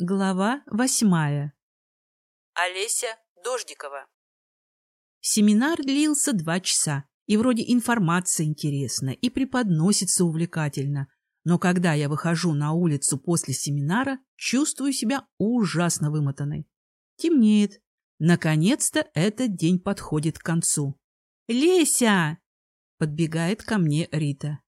Глава восьмая. Олеся Дождикова. Семинар длился два часа, и вроде информация интересна и преподносится увлекательно. Но когда я выхожу на улицу после семинара, чувствую себя ужасно вымотанной. Темнеет. Наконец-то этот день подходит к концу. «Леся!» — подбегает ко мне Рита.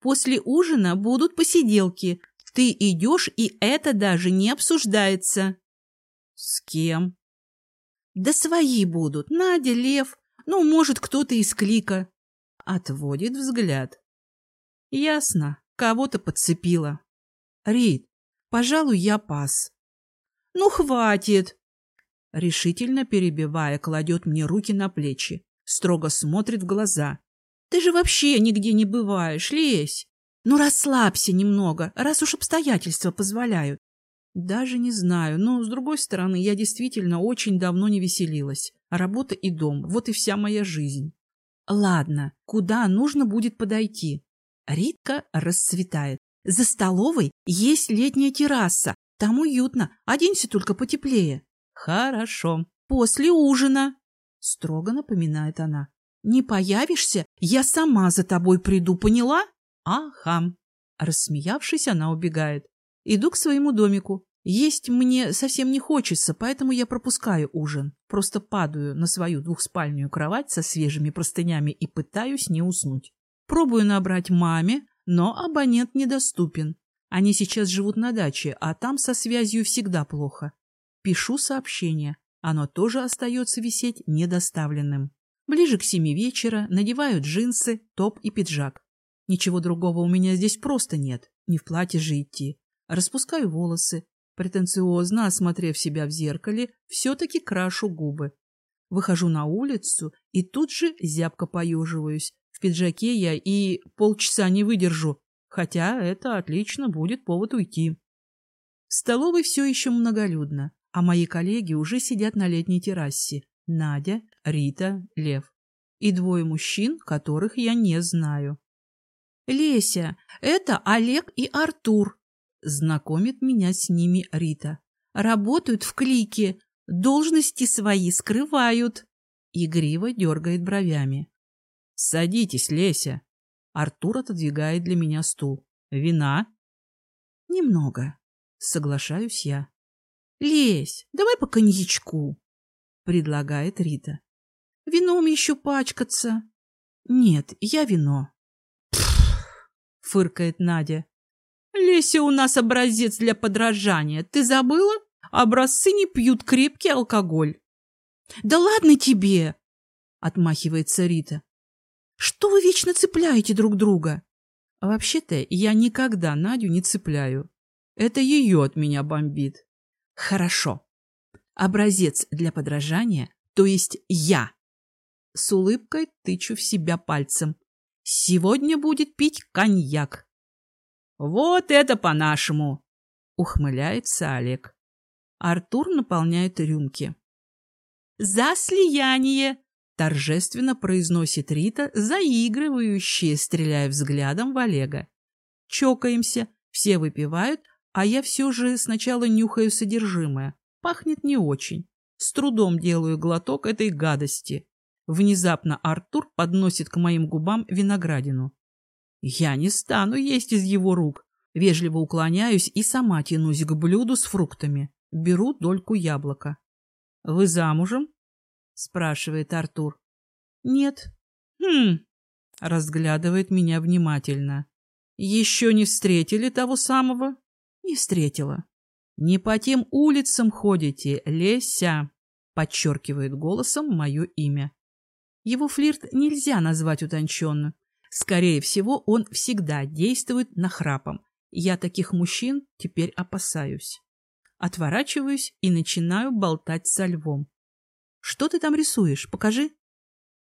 «После ужина будут посиделки, ты идешь, и это даже не обсуждается. С кем? Да свои будут. Надя, Лев, ну, может, кто-то из клика. Отводит взгляд. Ясно, кого-то подцепила. Рит, пожалуй, я пас. Ну, хватит. Решительно перебивая, кладет мне руки на плечи, строго смотрит в глаза. Ты же вообще нигде не бываешь, лезь. Ну, расслабься немного, раз уж обстоятельства позволяют. Даже не знаю, но, с другой стороны, я действительно очень давно не веселилась. Работа и дом — вот и вся моя жизнь. Ладно, куда нужно будет подойти? Ритка расцветает. За столовой есть летняя терраса. Там уютно, оденься только потеплее. Хорошо. После ужина. Строго напоминает она. Не появишься, я сама за тобой приду, поняла? Ага. Рассмеявшись, она убегает. Иду к своему домику. Есть мне совсем не хочется, поэтому я пропускаю ужин. Просто падаю на свою двухспальную кровать со свежими простынями и пытаюсь не уснуть. Пробую набрать маме, но абонент недоступен. Они сейчас живут на даче, а там со связью всегда плохо. Пишу сообщение. Оно тоже остается висеть недоставленным. Ближе к семи вечера надеваю джинсы, топ и пиджак. Ничего другого у меня здесь просто нет, не в платье же идти. Распускаю волосы, претенциозно осмотрев себя в зеркале, все-таки крашу губы. Выхожу на улицу и тут же зябко поеживаюсь. В пиджаке я и полчаса не выдержу, хотя это отлично будет повод уйти. В столовой все еще многолюдно, а мои коллеги уже сидят на летней террасе. Надя, Рита, Лев. И двое мужчин, которых я не знаю. «Леся, это Олег и Артур», — знакомит меня с ними Рита. «Работают в клике, должности свои скрывают». Игриво дергает бровями. «Садитесь, Леся». Артур отодвигает для меня стул. «Вина?» «Немного», — соглашаюсь я. «Лесь, давай по коньячку», — предлагает Рита. «Вином еще пачкаться». «Нет, я вино» фыркает Надя. Леся у нас образец для подражания. Ты забыла? Образцы не пьют крепкий алкоголь. Да ладно тебе, отмахивается Рита. Что вы вечно цепляете друг друга? Вообще-то я никогда Надю не цепляю. Это ее от меня бомбит. Хорошо. Образец для подражания, то есть я. С улыбкой тычу в себя пальцем. Сегодня будет пить коньяк. Вот это по-нашему, ухмыляется Олег. Артур наполняет рюмки. За слияние, торжественно произносит Рита, заигрывающая, стреляя взглядом в Олега. Чокаемся, все выпивают, а я все же сначала нюхаю содержимое. Пахнет не очень. С трудом делаю глоток этой гадости. Внезапно Артур подносит к моим губам виноградину. Я не стану есть из его рук. Вежливо уклоняюсь и сама тянусь к блюду с фруктами. Беру дольку яблока. — Вы замужем? — спрашивает Артур. — Нет. — Хм. Разглядывает меня внимательно. — Еще не встретили того самого? — Не встретила. — Не по тем улицам ходите, Леся, — подчеркивает голосом мое имя. Его флирт нельзя назвать утонченным. Скорее всего, он всегда действует нахрапом. Я таких мужчин теперь опасаюсь. Отворачиваюсь и начинаю болтать со львом. «Что ты там рисуешь? Покажи».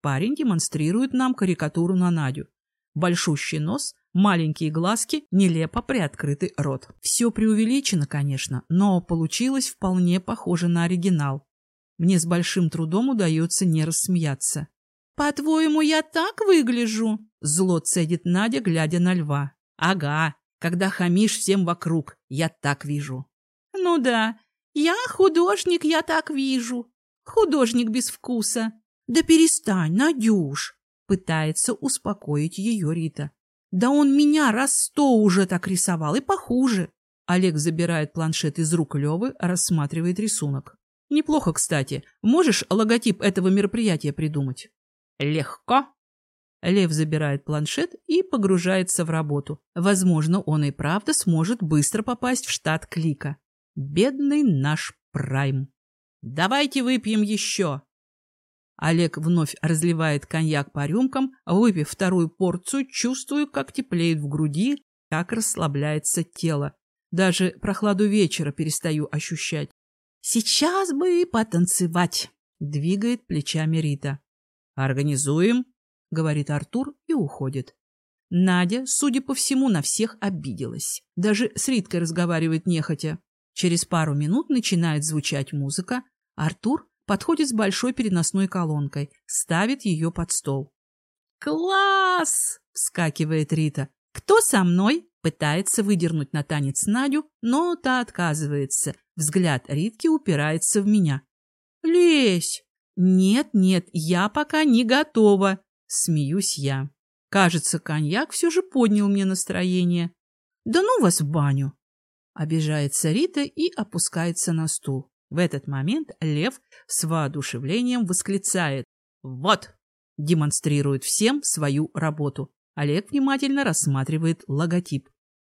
Парень демонстрирует нам карикатуру на Надю. Большущий нос, маленькие глазки, нелепо приоткрытый рот. Все преувеличено, конечно, но получилось вполне похоже на оригинал. Мне с большим трудом удается не рассмеяться. «По-твоему, я так выгляжу?» — зло цедит Надя, глядя на льва. «Ага, когда хамишь всем вокруг, я так вижу». Ну да, я художник, я так вижу. Художник без вкуса. Да перестань, Надюш, пытается успокоить ее Рита. Да он меня раз сто уже так рисовал, и похуже. Олег забирает планшет из рук Левы, рассматривает рисунок. Неплохо, кстати. Можешь логотип этого мероприятия придумать? Легко. Лев забирает планшет и погружается в работу. Возможно, он и правда сможет быстро попасть в штат Клика. Бедный наш Прайм. Давайте выпьем еще. Олег вновь разливает коньяк по рюмкам, выпив вторую порцию, чувствую, как теплеет в груди, как расслабляется тело. Даже прохладу вечера перестаю ощущать. «Сейчас бы потанцевать», — двигает плечами Рита. «Организуем», — говорит Артур и уходит. Надя, судя по всему, на всех обиделась. Даже с Риткой разговаривает нехотя. Через пару минут начинает звучать музыка. Артур подходит с большой переносной колонкой, ставит ее под стол. «Класс!» — вскакивает Рита. «Кто со мной?» Пытается выдернуть на танец Надю, но та отказывается. Взгляд Ритки упирается в меня. «Лезь!» «Нет, нет, я пока не готова!» Смеюсь я. Кажется, коньяк все же поднял мне настроение. «Да ну вас в баню!» Обижается Рита и опускается на стул. В этот момент Лев с воодушевлением восклицает «Вот!» демонстрирует всем свою работу. Олег внимательно рассматривает логотип.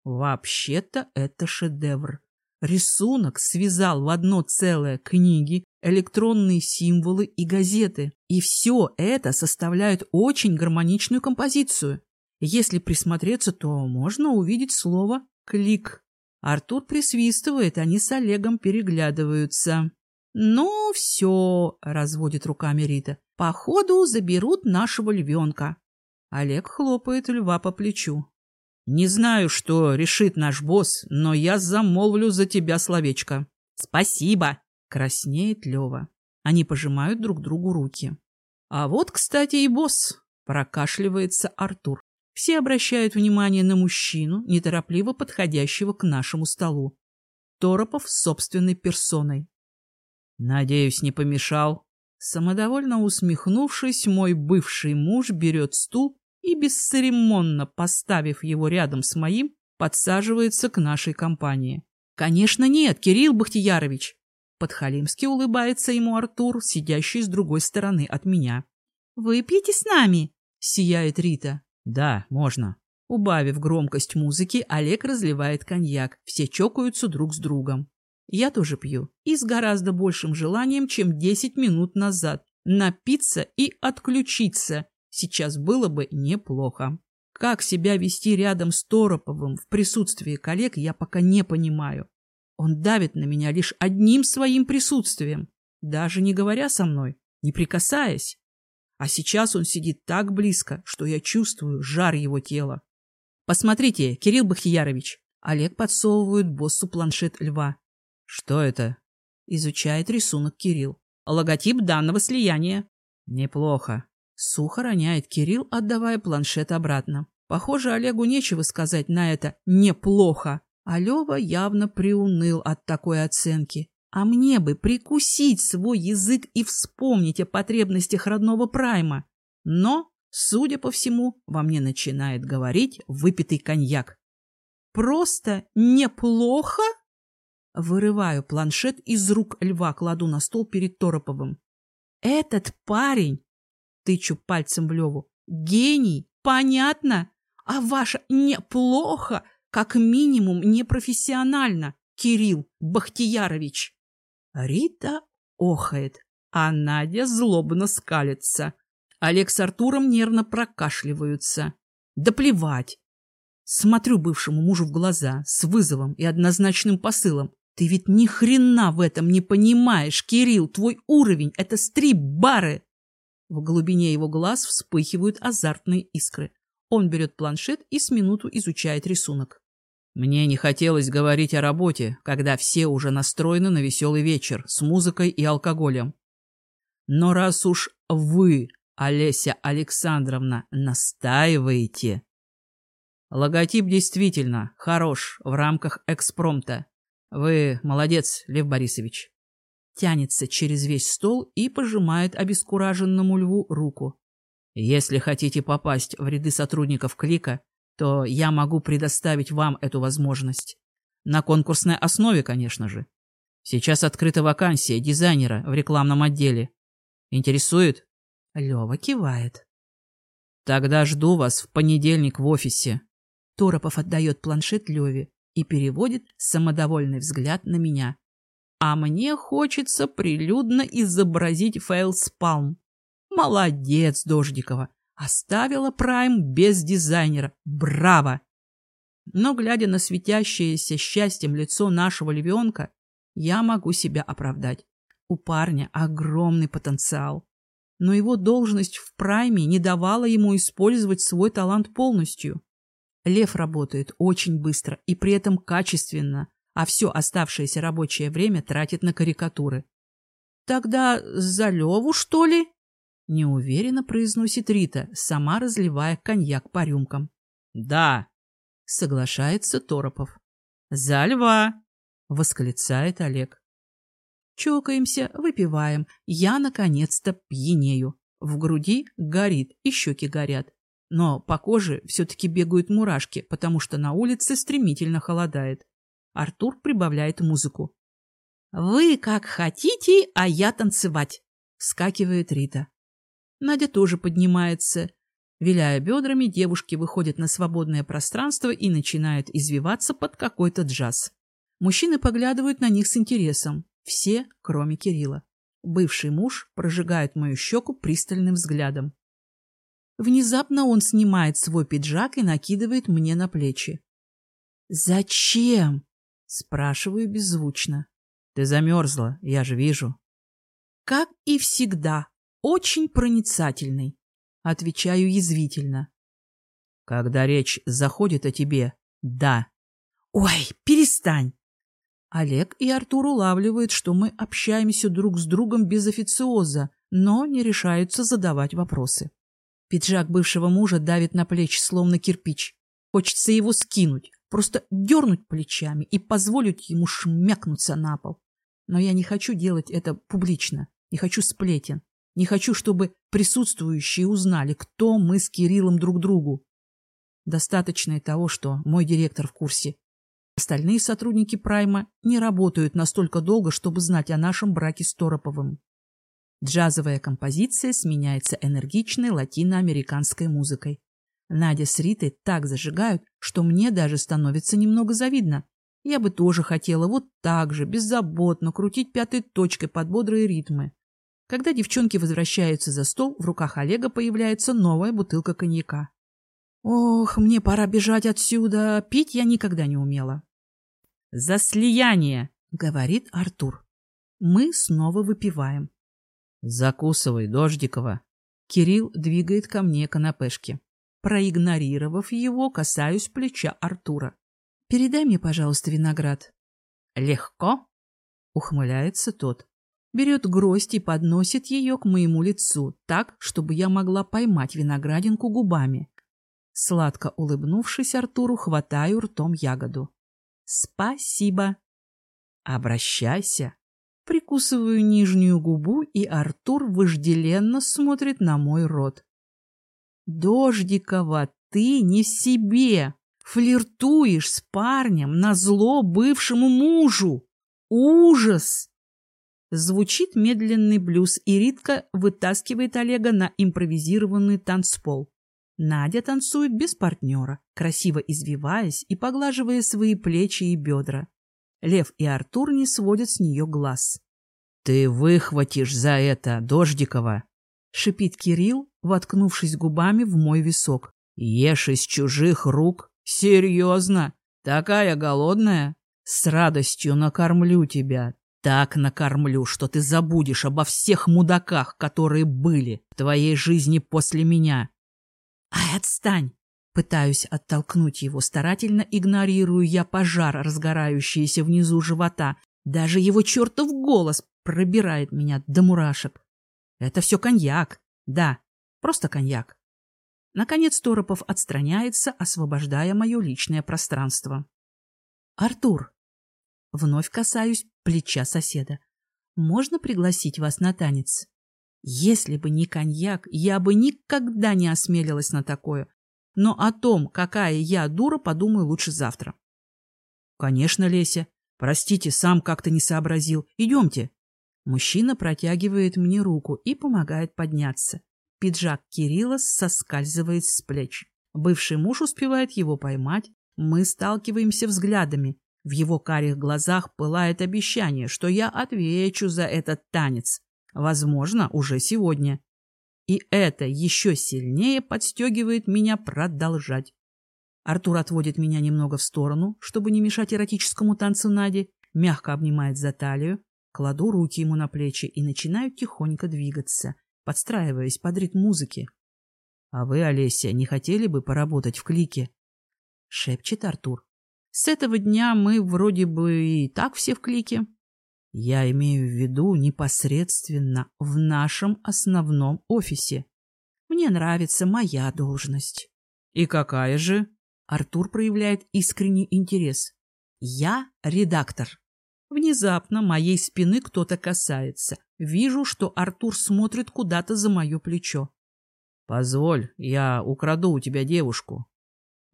Вообще-то это шедевр. Рисунок связал в одно целое книги, электронные символы и газеты. И все это составляет очень гармоничную композицию. Если присмотреться, то можно увидеть слово «клик». Артур присвистывает, они с Олегом переглядываются. «Ну, все», — разводит руками Рита, — «походу заберут нашего львенка». Олег хлопает льва по плечу. «Не знаю, что решит наш босс, но я замолвлю за тебя словечко». «Спасибо!» — краснеет Лева. Они пожимают друг другу руки. «А вот, кстати, и босс!» — прокашливается Артур. Все обращают внимание на мужчину, неторопливо подходящего к нашему столу. Торопов собственной персоной. «Надеюсь, не помешал?» Самодовольно усмехнувшись, мой бывший муж берет стул и, бесцеремонно поставив его рядом с моим, подсаживается к нашей компании. «Конечно нет, Кирилл Бахтиярович!» Подхалимски улыбается ему Артур, сидящий с другой стороны от меня. «Выпьете с нами?» — сияет Рита. «Да, можно». Убавив громкость музыки, Олег разливает коньяк. Все чокаются друг с другом. Я тоже пью. И с гораздо большим желанием, чем десять минут назад. Напиться и отключиться. Сейчас было бы неплохо. Как себя вести рядом с Тороповым в присутствии коллег, я пока не понимаю. Он давит на меня лишь одним своим присутствием, даже не говоря со мной, не прикасаясь. А сейчас он сидит так близко, что я чувствую жар его тела. Посмотрите, Кирилл Бахтиярович. Олег подсовывает боссу планшет льва. Что это? Изучает рисунок Кирилл. Логотип данного слияния. Неплохо. Сухо роняет Кирилл, отдавая планшет обратно. Похоже, Олегу нечего сказать на это «неплохо». А Лева явно приуныл от такой оценки. А мне бы прикусить свой язык и вспомнить о потребностях родного Прайма. Но, судя по всему, во мне начинает говорить выпитый коньяк. Просто неплохо? Вырываю планшет из рук льва, кладу на стол перед Тороповым. Этот парень, тычу пальцем в Леву, гений, понятно? А ваше неплохо, как минимум непрофессионально, Кирилл Бахтиярович. Рита охает, а Надя злобно скалится. Олег с Артуром нервно прокашливаются. Да плевать. Смотрю бывшему мужу в глаза с вызовом и однозначным посылом. Ты ведь ни хрена в этом не понимаешь, Кирилл. Твой уровень — это стрип-бары. В глубине его глаз вспыхивают азартные искры. Он берет планшет и с минуту изучает рисунок. Мне не хотелось говорить о работе, когда все уже настроены на веселый вечер с музыкой и алкоголем. Но раз уж вы, Олеся Александровна, настаиваете... Логотип действительно хорош в рамках экспромта. Вы молодец, Лев Борисович. Тянется через весь стол и пожимает обескураженному льву руку. Если хотите попасть в ряды сотрудников клика, то я могу предоставить вам эту возможность. На конкурсной основе, конечно же. Сейчас открыта вакансия дизайнера в рекламном отделе. Интересует? Лева кивает. Тогда жду вас в понедельник в офисе. Торопов отдает планшет Леве и переводит самодовольный взгляд на меня. А мне хочется прилюдно изобразить фейлспалм. Молодец, Дождикова. Оставила Прайм без дизайнера. Браво! Но, глядя на светящееся счастьем лицо нашего львенка, я могу себя оправдать. У парня огромный потенциал. Но его должность в прайме не давала ему использовать свой талант полностью. Лев работает очень быстро и при этом качественно, а все оставшееся рабочее время тратит на карикатуры. «Тогда за Леву, что ли?» — неуверенно произносит Рита, сама разливая коньяк по рюмкам. «Да», — соглашается Торопов. «За льва!» — восклицает Олег. Чокаемся, выпиваем. Я, наконец-то, пьянею. В груди горит и щеки горят. Но по коже все-таки бегают мурашки, потому что на улице стремительно холодает. Артур прибавляет музыку. «Вы как хотите, а я танцевать!» — вскакивает Рита. Надя тоже поднимается. Виляя бедрами, девушки выходят на свободное пространство и начинают извиваться под какой-то джаз. Мужчины поглядывают на них с интересом. Все, кроме Кирилла. Бывший муж прожигает мою щеку пристальным взглядом. Внезапно он снимает свой пиджак и накидывает мне на плечи. «Зачем?» — спрашиваю беззвучно. «Ты замерзла, я же вижу». «Как и всегда, очень проницательный», — отвечаю язвительно. «Когда речь заходит о тебе, да». «Ой, перестань!» Олег и Артур улавливают, что мы общаемся друг с другом без официоза, но не решаются задавать вопросы. Пиджак бывшего мужа давит на плечи, словно кирпич. Хочется его скинуть, просто дернуть плечами и позволить ему шмякнуться на пол. Но я не хочу делать это публично, не хочу сплетен, не хочу, чтобы присутствующие узнали, кто мы с Кириллом друг другу. Достаточно и того, что мой директор в курсе, Остальные сотрудники Прайма не работают настолько долго, чтобы знать о нашем браке с Тороповым. Джазовая композиция сменяется энергичной латиноамериканской музыкой. Надя с Ритой так зажигают, что мне даже становится немного завидно. Я бы тоже хотела вот так же, беззаботно крутить пятой точкой под бодрые ритмы. Когда девчонки возвращаются за стол, в руках Олега появляется новая бутылка коньяка. Ох, мне пора бежать отсюда. Пить я никогда не умела. «За слияние!» — говорит Артур. Мы снова выпиваем. «Закусывай, Дождикова!» Кирилл двигает ко мне канапешки. Проигнорировав его, касаюсь плеча Артура. «Передай мне, пожалуйста, виноград». «Легко?» — ухмыляется тот. Берет гроздь и подносит ее к моему лицу, так, чтобы я могла поймать виноградинку губами. Сладко улыбнувшись Артуру, хватаю ртом ягоду. Спасибо. Обращайся. Прикусываю нижнюю губу, и Артур вожделенно смотрит на мой рот. Дождикова, ты не в себе. Флиртуешь с парнем на зло бывшему мужу. Ужас! Звучит медленный блюз, и Ритка вытаскивает Олега на импровизированный танцпол. Надя танцует без партнера, красиво извиваясь и поглаживая свои плечи и бедра. Лев и Артур не сводят с нее глаз. — Ты выхватишь за это, Дождикова! — шипит Кирилл, воткнувшись губами в мой висок. — Ешь из чужих рук? Серьезно? Такая голодная? С радостью накормлю тебя. Так накормлю, что ты забудешь обо всех мудаках, которые были в твоей жизни после меня. «Ай, отстань!» Пытаюсь оттолкнуть его, старательно игнорирую я пожар, разгорающийся внизу живота. Даже его чертов голос пробирает меня до мурашек. Это все коньяк. Да, просто коньяк. Наконец Торопов отстраняется, освобождая мое личное пространство. «Артур!» Вновь касаюсь плеча соседа. Можно пригласить вас на танец? Если бы не коньяк, я бы никогда не осмелилась на такое. Но о том, какая я дура, подумаю лучше завтра. Конечно, Леся. Простите, сам как-то не сообразил. Идемте. Мужчина протягивает мне руку и помогает подняться. Пиджак Кирилла соскальзывает с плеч. Бывший муж успевает его поймать. Мы сталкиваемся взглядами. В его карих глазах пылает обещание, что я отвечу за этот танец. Возможно, уже сегодня. И это еще сильнее подстегивает меня продолжать. Артур отводит меня немного в сторону, чтобы не мешать эротическому танцу Нади, мягко обнимает за талию, кладу руки ему на плечи и начинаю тихонько двигаться, подстраиваясь под ритм музыки. — А вы, Олеся, не хотели бы поработать в клике? — шепчет Артур. — С этого дня мы вроде бы и так все в клике. Я имею в виду непосредственно в нашем основном офисе. Мне нравится моя должность. — И какая же? Артур проявляет искренний интерес. Я редактор. Внезапно моей спины кто-то касается. Вижу, что Артур смотрит куда-то за мое плечо. «Позволь, я украду у тебя девушку».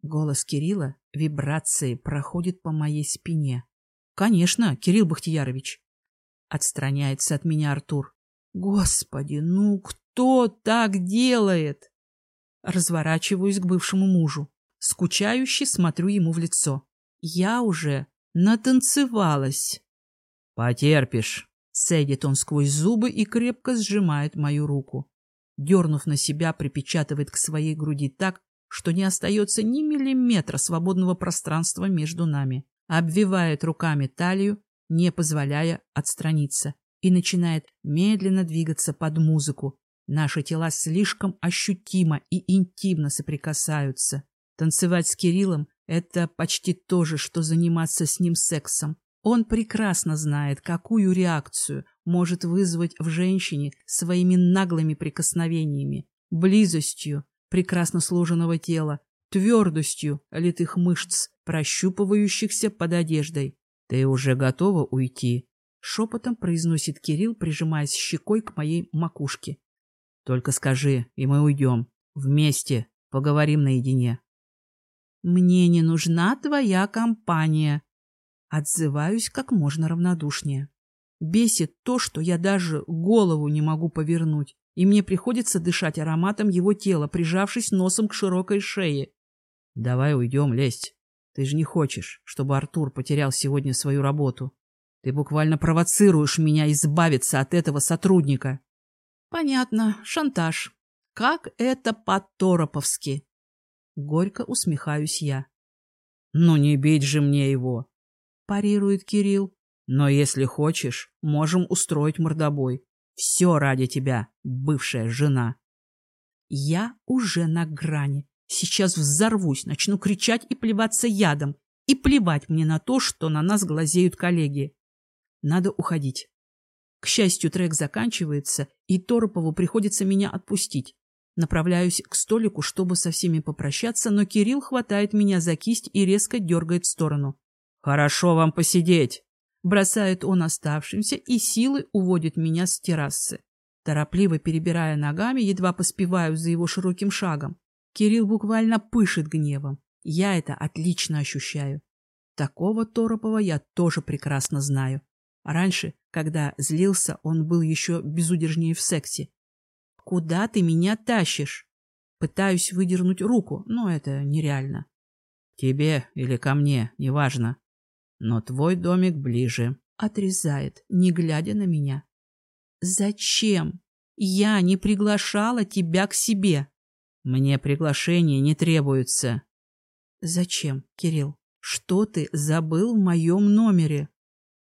Голос Кирилла вибрацией проходит по моей спине. «Конечно, Кирилл Бахтиярович». Отстраняется от меня Артур. «Господи, ну кто так делает?» Разворачиваюсь к бывшему мужу. Скучающе смотрю ему в лицо. Я уже натанцевалась. «Потерпишь», — цедит он сквозь зубы и крепко сжимает мою руку. Дернув на себя, припечатывает к своей груди так, что не остается ни миллиметра свободного пространства между нами. Обвивает руками талию, не позволяя отстраниться, и начинает медленно двигаться под музыку. Наши тела слишком ощутимо и интимно соприкасаются. Танцевать с Кириллом — это почти то же, что заниматься с ним сексом. Он прекрасно знает, какую реакцию может вызвать в женщине своими наглыми прикосновениями, близостью прекрасно сложенного тела, твердостью литых мышц, прощупывающихся под одеждой. — Ты уже готова уйти? — шепотом произносит Кирилл, прижимаясь щекой к моей макушке. — Только скажи, и мы уйдем. Вместе. Поговорим наедине. «Мне не нужна твоя компания». Отзываюсь как можно равнодушнее. Бесит то, что я даже голову не могу повернуть, и мне приходится дышать ароматом его тела, прижавшись носом к широкой шее. «Давай уйдем, лезть. Ты же не хочешь, чтобы Артур потерял сегодня свою работу. Ты буквально провоцируешь меня избавиться от этого сотрудника». «Понятно, шантаж. Как это по-тороповски?» Горько усмехаюсь я. «Ну не бить же мне его!» — парирует Кирилл. «Но если хочешь, можем устроить мордобой. Все ради тебя, бывшая жена». Я уже на грани. Сейчас взорвусь, начну кричать и плеваться ядом. И плевать мне на то, что на нас глазеют коллеги. Надо уходить. К счастью, трек заканчивается, и Торопову приходится меня отпустить. Направляюсь к столику, чтобы со всеми попрощаться, но Кирилл хватает меня за кисть и резко дергает в сторону. «Хорошо вам посидеть!» Бросает он оставшимся и силой уводит меня с террасы. Торопливо перебирая ногами, едва поспеваю за его широким шагом. Кирилл буквально пышет гневом. Я это отлично ощущаю. Такого Торопова я тоже прекрасно знаю. Раньше, когда злился, он был еще безудержнее в сексе. Куда ты меня тащишь? Пытаюсь выдернуть руку, но это нереально. Тебе или ко мне, неважно. Но твой домик ближе. Отрезает, не глядя на меня. Зачем? Я не приглашала тебя к себе. Мне приглашение не требуется. Зачем, Кирилл? Что ты забыл в моем номере?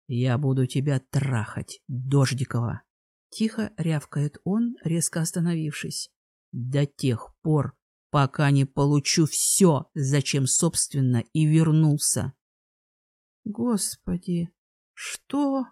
Я буду тебя трахать, Дождикова. Тихо рявкает он, резко остановившись. До тех пор, пока не получу все, зачем, собственно, и вернулся. Господи, что